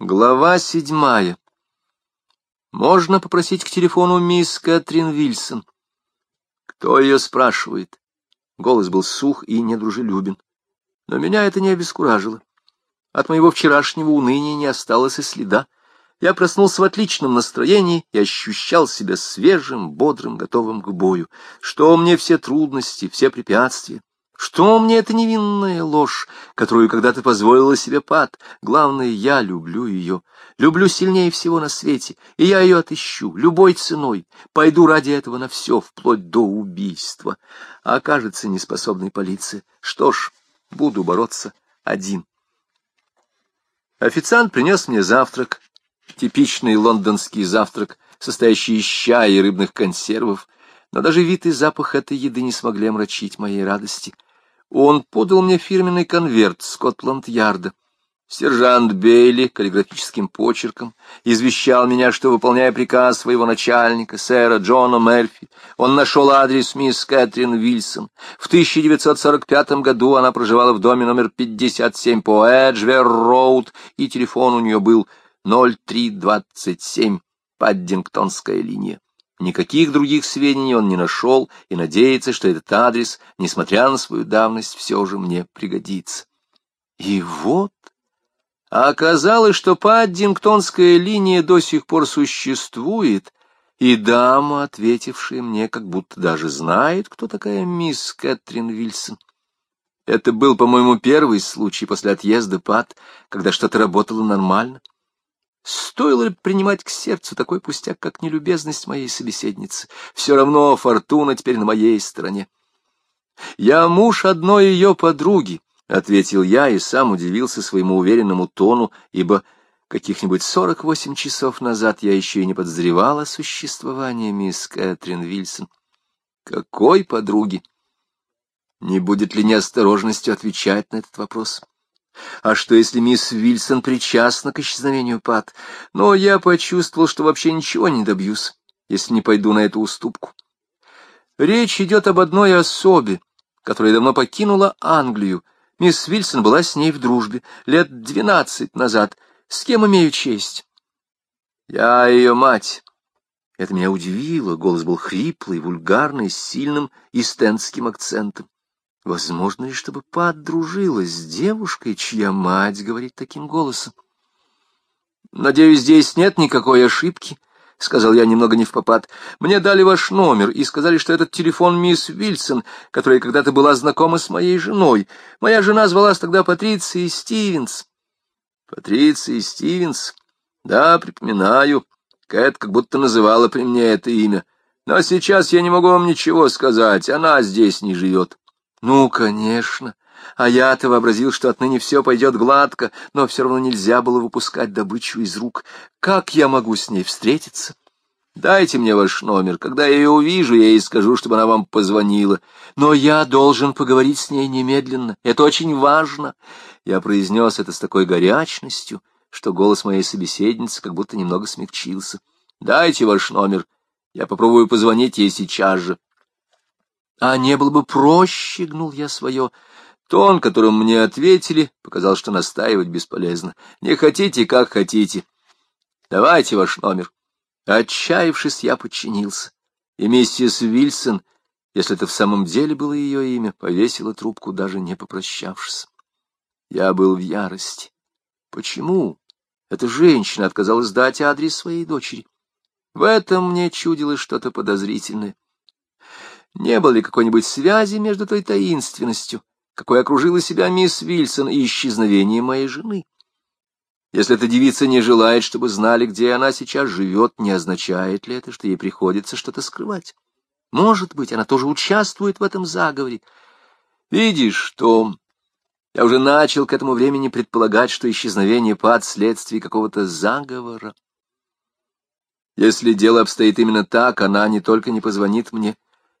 Глава седьмая. Можно попросить к телефону мисс Кэтрин Вильсон. Кто ее спрашивает? Голос был сух и недружелюбен. Но меня это не обескуражило. От моего вчерашнего уныния не осталось и следа. Я проснулся в отличном настроении и ощущал себя свежим, бодрым, готовым к бою. Что мне все трудности, все препятствия? Что мне эта невинная ложь, которую когда-то позволила себе Пат? Главное, я люблю ее, люблю сильнее всего на свете, и я ее отыщу любой ценой, пойду ради этого на все, вплоть до убийства. А окажется неспособной полиция. Что ж, буду бороться один. Официант принес мне завтрак, типичный лондонский завтрак, состоящий из чая и рыбных консервов, но даже вид и запах этой еды не смогли омрачить моей радости — он подал мне фирменный конверт Скотланд-Ярда. Сержант Бейли каллиграфическим почерком извещал меня, что, выполняя приказ своего начальника, сэра Джона Мерфи, он нашел адрес мисс Кэтрин Вильсон. В 1945 году она проживала в доме номер 57 по Эджвер-Роуд, и телефон у нее был 0327, Паддингтонская линия. Никаких других сведений он не нашел и надеется, что этот адрес, несмотря на свою давность, все же мне пригодится. И вот... А оказалось, что Паддингтонская линия до сих пор существует, и дама, ответившая мне, как будто даже знает, кто такая мисс Кэтрин Вильсон. Это был, по-моему, первый случай после отъезда Пат, когда что-то работало нормально. Стоило ли принимать к сердцу такой пустяк, как нелюбезность моей собеседницы? Все равно фортуна теперь на моей стороне. «Я муж одной ее подруги», — ответил я и сам удивился своему уверенному тону, ибо каких-нибудь сорок восемь часов назад я еще и не подозревал о существовании мисс Кэтрин Вильсон. «Какой подруги?» Не будет ли неосторожностью отвечать на этот вопрос? А что, если мисс Вильсон причастна к исчезновению Пат? Но я почувствовал, что вообще ничего не добьюсь, если не пойду на эту уступку. Речь идет об одной особе, которая давно покинула Англию. Мисс Вильсон была с ней в дружбе лет двенадцать назад. С кем имею честь? Я ее мать. Это меня удивило. Голос был хриплый, вульгарный, с сильным истенским акцентом. Возможно ли, чтобы подружилась с девушкой, чья мать говорит таким голосом? «Надеюсь, здесь нет никакой ошибки», — сказал я немного не в попад. «Мне дали ваш номер и сказали, что этот телефон мисс Вильсон, которая когда-то была знакома с моей женой. Моя жена звалась тогда Патрицией Стивенс». «Патриция Стивенс? Да, припоминаю. Кэт как будто называла при мне это имя. Но сейчас я не могу вам ничего сказать, она здесь не живет». Ну, конечно. А я-то вообразил, что отныне все пойдет гладко, но все равно нельзя было выпускать добычу из рук. Как я могу с ней встретиться? Дайте мне ваш номер. Когда я ее увижу, я ей скажу, чтобы она вам позвонила. Но я должен поговорить с ней немедленно. Это очень важно. Я произнес это с такой горячностью, что голос моей собеседницы как будто немного смягчился. Дайте ваш номер. Я попробую позвонить ей сейчас же. А не было бы проще, гнул я свое. Тон, которым мне ответили, показал, что настаивать бесполезно. Не хотите, как хотите. Давайте ваш номер. Отчаявшись, я подчинился. И миссис Вильсон, если это в самом деле было ее имя, повесила трубку, даже не попрощавшись. Я был в ярости. Почему? Эта женщина отказалась дать адрес своей дочери. В этом мне чудилось что-то подозрительное. Не было ли какой-нибудь связи между той таинственностью, какой окружила себя мисс Вильсон, и исчезновением моей жены? Если эта девица не желает, чтобы знали, где она сейчас живет, не означает ли это, что ей приходится что-то скрывать? Может быть, она тоже участвует в этом заговоре. Видишь, Том, я уже начал к этому времени предполагать, что исчезновение Пат следствие какого-то заговора. Если дело обстоит именно так, она не только не позвонит мне,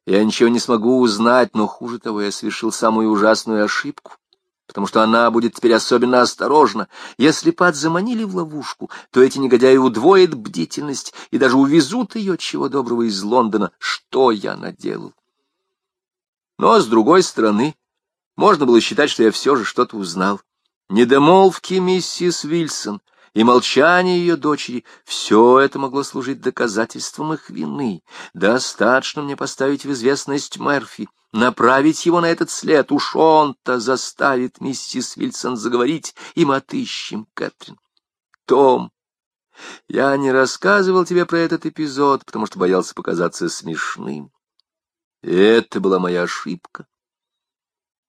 я ничего не смогу узнать, но хуже того, я совершил самую ужасную ошибку, потому что она будет теперь особенно осторожна. Если Пат заманили в ловушку, то эти негодяи удвоят бдительность и даже увезут ее, чего доброго, из Лондона. Что я наделал? Но, с другой стороны, можно было считать, что я все же что-то узнал. Недомолвки миссис Вильсон и молчание ее дочери — все это могло служить доказательством их вины. Достаточно мне поставить в известность Мерфи, направить его на этот след. Уж он-то заставит миссис Вильсон заговорить, и мы отыщем Кэтрин. Том, я не рассказывал тебе про этот эпизод, потому что боялся показаться смешным. это была моя ошибка.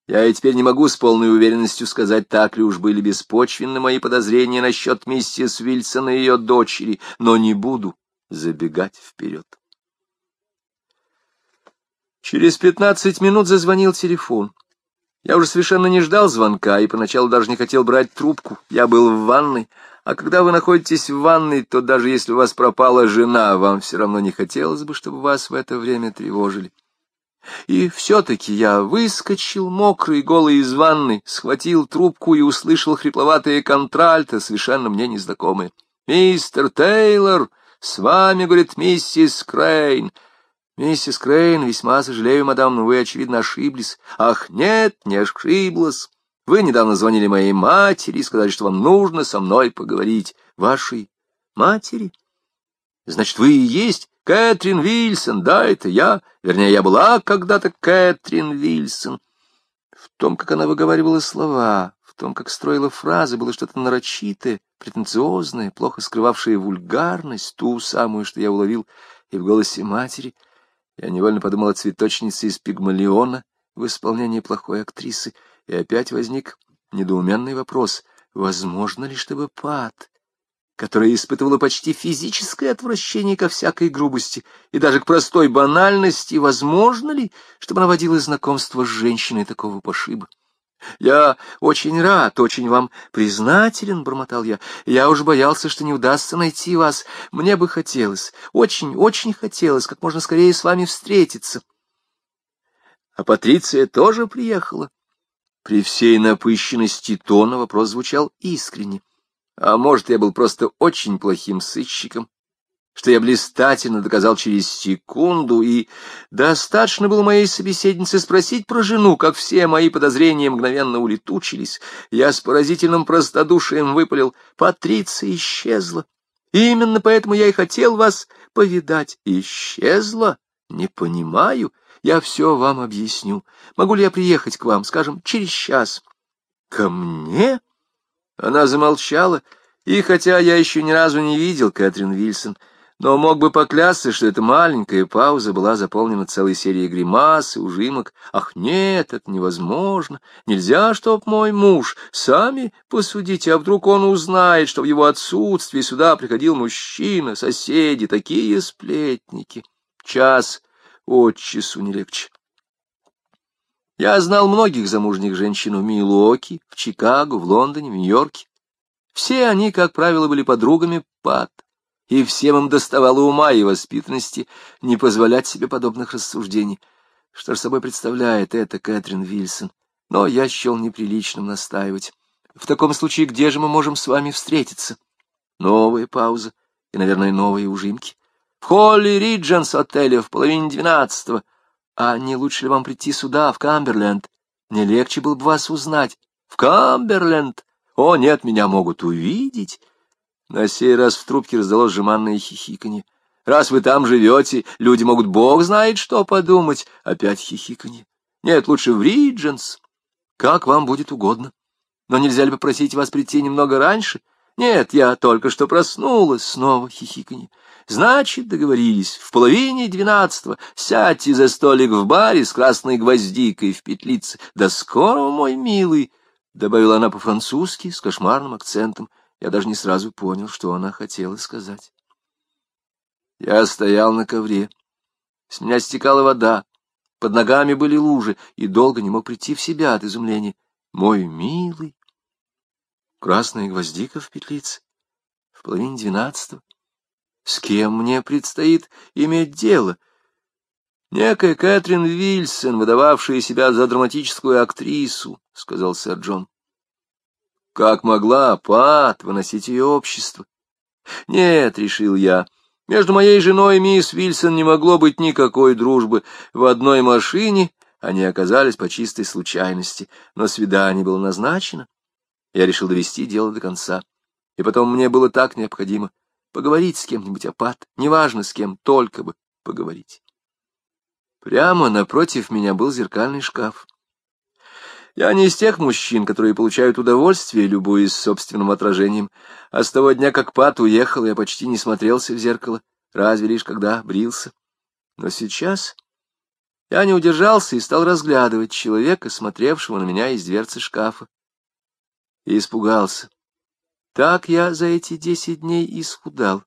Я и теперь не могу с полной уверенностью сказать, так ли уж были беспочвенны мои подозрения насчет миссис Вильсон и ее дочери, но не буду забегать вперед. Через пятнадцать минут зазвонил телефон. Я уже совершенно не ждал звонка и поначалу даже не хотел брать трубку. Я был в ванной, а когда вы находитесь в ванной, то даже если у вас пропала жена, вам все равно не хотелось бы, чтобы вас в это время тревожили. И все-таки я выскочил, мокрый, голый из ванны, схватил трубку и услышал хрипловатые контральто, совершенно мне незнакомые. «Мистер Тейлор, с вами, — говорит миссис Крейн». «Миссис Крейн, весьма сожалею, мадам, но вы, очевидно, ошиблись». «Ах, нет, не ошиблась. Вы недавно звонили моей матери и сказали, что вам нужно со мной поговорить. Вашей матери? Значит, вы и есть Кэтрин Вильсон, да, это я. Вернее, я была когда-то Кэтрин Вильсон. В том, как она выговаривала слова, в том, как строила фразы, было что-то нарочитое, претенциозное, плохо скрывавшее вульгарность, ту самую, что я уловил и в голосе матери. Я невольно подумал о цветочнице из Пигмалиона в исполнении плохой актрисы — и опять возник недоуменный вопрос, возможно ли, чтобы Пат, которая испытывала почти физическое отвращение ко всякой грубости и даже к простой банальности, возможно ли, чтобы она водила знакомство с женщиной такого пошиба? «Я очень рад, очень вам признателен», — бормотал я. «Я уж боялся, что не удастся найти вас. Мне бы хотелось, очень, очень хотелось как можно скорее с вами встретиться». А Патриция тоже приехала. При всей напыщенности тона вопрос звучал искренне. А может, я был просто очень плохим сыщиком, что я блистательно доказал через секунду, и достаточно было моей собеседнице спросить про жену, как все мои подозрения мгновенно улетучились. Я с поразительным простодушием выпалил, Патриция исчезла. Именно поэтому я и хотел вас повидать. Исчезла? Не понимаю. Я все вам объясню. Могу ли я приехать к вам, скажем, через час? Ко мне? Она замолчала, и хотя я еще ни разу не видел Кэтрин Вильсон, но мог бы поклясться, что эта маленькая пауза была заполнена целой серией гримас и ужимок. Ах, нет, это невозможно. Нельзя, чтоб мой муж. Сами посудите, а вдруг он узнает, что в его отсутствии сюда приходил мужчина, соседи, такие сплетники. Час от часу не легче. Я знал многих замужних женщин в Милуоке, в Чикаго, в Лондоне, в Нью-Йорке. Все они, как правило, были подругами Пат, и всем им доставало ума и воспитанности не позволять себе подобных рассуждений. Что ж собой представляет это Кэтрин Вильсон? Но я счел неприличным настаивать. В таком случае, где же мы можем с вами встретиться? Новая пауза и, наверное, новые ужимки в холле Ридженс отеля в половине двенадцатого. А не лучше ли вам прийти сюда, в Камберленд? Не легче было бы вас узнать. В Камберленд? О, нет, меня могут увидеть. На сей раз в трубке раздалось жеманное хихиканье. Раз вы там живете, люди могут бог знает что подумать. Опять хихиканье. Нет, лучше в Ридженс. Как вам будет угодно. Но нельзя ли попросить вас прийти немного раньше? Нет, я только что проснулась. Снова хихиканье. Значит, договорились, в половине двенадцатого сядьте за столик в баре с красной гвоздикой в петлице. До скорого, мой милый, — добавила она по-французски с кошмарным акцентом. Я даже не сразу понял, что она хотела сказать. Я стоял на ковре. С меня стекала вода. Под ногами были лужи, и долго не мог прийти в себя от изумления. Мой милый! Красная гвоздика в петлице. В половине двенадцатого. С кем мне предстоит иметь дело? Некая Кэтрин Вильсон, выдававшая себя за драматическую актрису, — сказал сэр Джон. Как могла Пат выносить ее общество? Нет, — решил я, — между моей женой и мисс Вильсон не могло быть никакой дружбы. В одной машине они оказались по чистой случайности, но свидание было назначено. Я решил довести дело до конца. И потом мне было так необходимо поговорить с кем-нибудь о пад, неважно с кем, только бы поговорить. Прямо напротив меня был зеркальный шкаф. Я не из тех мужчин, которые получают удовольствие, любуясь собственным отражением, а с того дня, как Пат уехал, я почти не смотрелся в зеркало, разве лишь когда брился. Но сейчас я не удержался и стал разглядывать человека, смотревшего на меня из дверцы шкафа. И испугался. Так я за эти десять дней исхудал.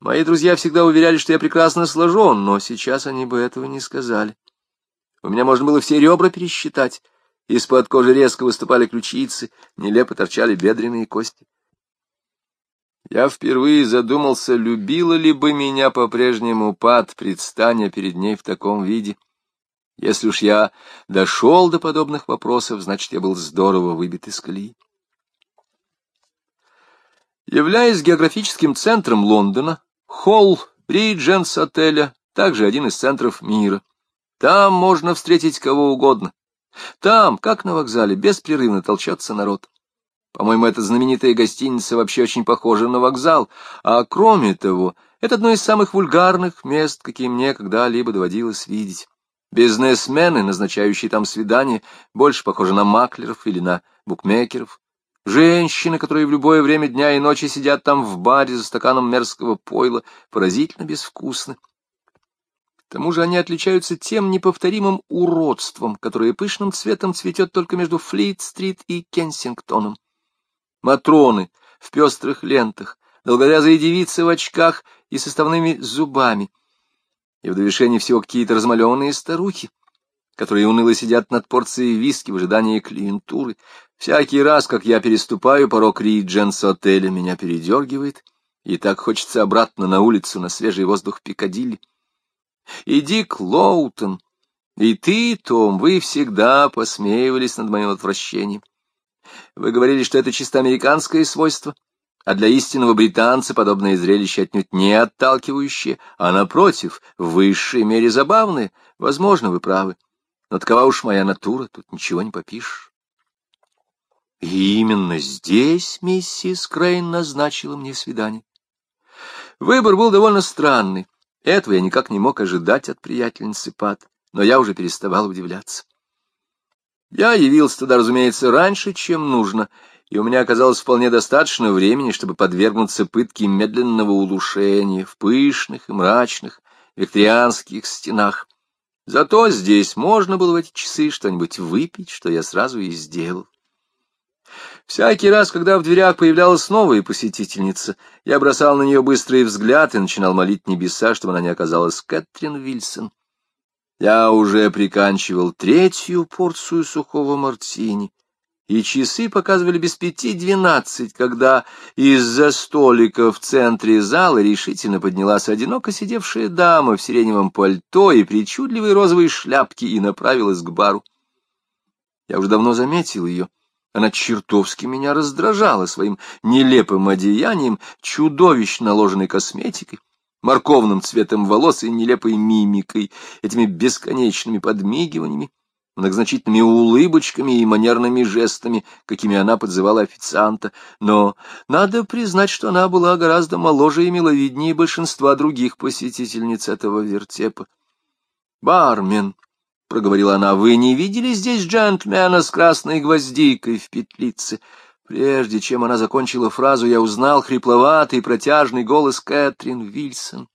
Мои друзья всегда уверяли, что я прекрасно сложен, но сейчас они бы этого не сказали. У меня можно было все ребра пересчитать. Из-под кожи резко выступали ключицы, нелепо торчали бедренные кости. Я впервые задумался, любила ли бы меня по-прежнему пад предстания перед ней в таком виде. Если уж я дошел до подобных вопросов, значит, я был здорово выбит из колеи. Являясь географическим центром Лондона, холл Ридженс отеля также один из центров мира. Там можно встретить кого угодно. Там, как на вокзале, беспрерывно толчется народ. По-моему, эта знаменитая гостиница вообще очень похожа на вокзал, а кроме того, это одно из самых вульгарных мест, какие мне когда-либо доводилось видеть. Бизнесмены, назначающие там свидания, больше похожи на маклеров или на букмекеров. Женщины, которые в любое время дня и ночи сидят там в баре за стаканом мерзкого пойла, поразительно безвкусны. К тому же они отличаются тем неповторимым уродством, которое пышным цветом цветет только между Флит-стрит и Кенсингтоном. Матроны в пестрых лентах, долговязые девицы в очках и составными зубами. И в довершении всего какие-то размалеванные старухи, которые уныло сидят над порцией виски в ожидании клиентуры. Всякий раз, как я переступаю порог Ридженс отеля, меня передергивает, и так хочется обратно на улицу, на свежий воздух Пикадилли. И Дик Лоутон, и ты, Том, вы всегда посмеивались над моим отвращением. Вы говорили, что это чисто американское свойство, а для истинного британца подобное зрелище отнюдь не отталкивающее, а, напротив, в высшей мере забавное. Возможно, вы правы. Но такова уж моя натура, тут ничего не попишешь. И именно здесь миссис Крейн назначила мне свидание. Выбор был довольно странный. Этого я никак не мог ожидать от приятельницы Пат, но я уже переставал удивляться. Я явился туда, разумеется, раньше, чем нужно, и у меня оказалось вполне достаточно времени, чтобы подвергнуться пытке медленного улучшения в пышных и мрачных викторианских стенах. Зато здесь можно было в эти часы что-нибудь выпить, что я сразу и сделал. Всякий раз, когда в дверях появлялась новая посетительница, я бросал на нее быстрый взгляд и начинал молить небеса, чтобы она не оказалась Кэтрин Вильсон. Я уже приканчивал третью порцию сухого мартини, и часы показывали без пяти двенадцать, когда из-за столика в центре зала решительно поднялась одиноко сидевшая дама в сиреневом пальто и причудливой розовой шляпке и направилась к бару. Я уже давно заметил ее. Она чертовски меня раздражала своим нелепым одеянием, чудовищно наложенной косметикой морковным цветом волос и нелепой мимикой, этими бесконечными подмигиваниями, многозначительными улыбочками и манерными жестами, какими она подзывала официанта, но надо признать, что она была гораздо моложе и миловиднее большинства других посетительниц этого вертепа. «Бармен», — проговорила она, — «вы не видели здесь джентльмена с красной гвоздикой в петлице?» Прежде чем она закончила фразу, я узнал хрипловатый протяжный голос Кэтрин Вильсон.